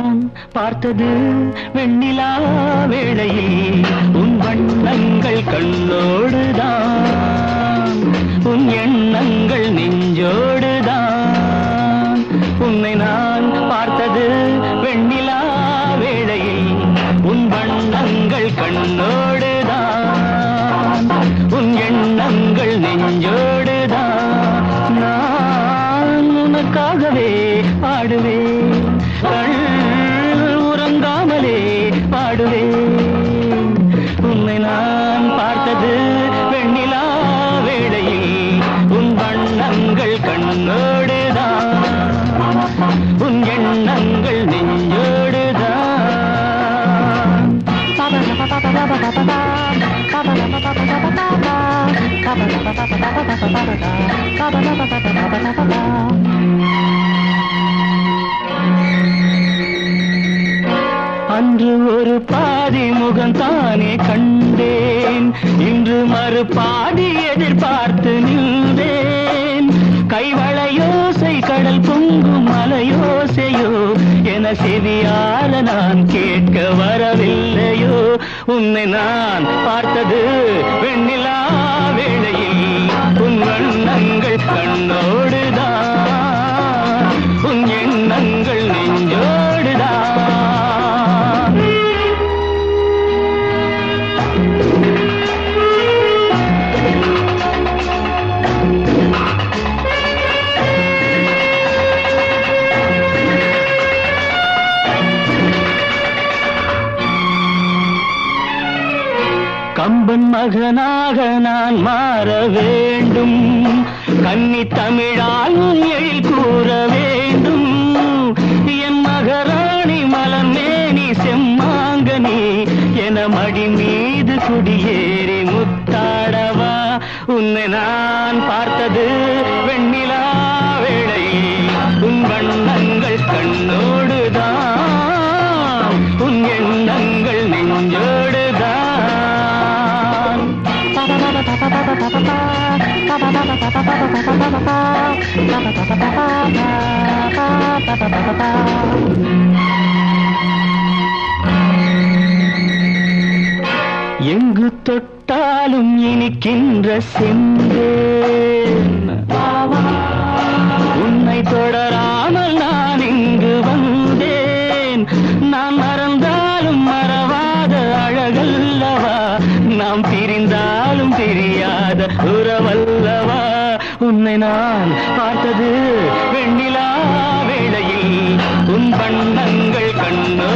நான் பார்த்தது வெண்ணிலா வேளையில். உன் வண்ணங்கள் கண்ணோடுதான். உன் எண்ணங்கள் நெஞ்சோடுதான். உன்னை நான் பார்த்தது வெண்ணிலா வேளையில். உன் வண்ணங்கள் கண்ணோடுதான். உன் எண்ணங்கள் நெஞ்சோடுதான். நான் உனக்காகவே பாடுவேன். வண்ணங்கள் கண்ணோடுதான் உன் எண்ணங்கள் நெஞ்சோடுதான் அன்று ஒரு பாதி முகம் தானே கண்டேன். இன்று மறுபாதி எதிர்பார்த்து என செவியார நான் கேட்க வரவில்லையோ. உன்னை நான் பார்த்தது மகனாக நான் மாற வேண்டும். கன்னி தமிழால் எழில் கூற வேண்டும். என் மகராணி மலமேனி செம்மாங்கனி என மடி மீது குடியேறி முத்தாடவா. உன்னை நான் பார்த்தது எங்கு தொட்டாலும் இனிக்கின்ற செந்தே உன்னை தொடராமல் நான் இங்கு வந்தேன். நான் மறந்தாலும் மறவாத அழகல்லவா நாம் பிரிந்தாலும் காணாத உறவல்லவா உன்னை நான் பார்த்தது. வெண்ணிலா வேளையில் உன் வண்ணங்கள் கண்ணோ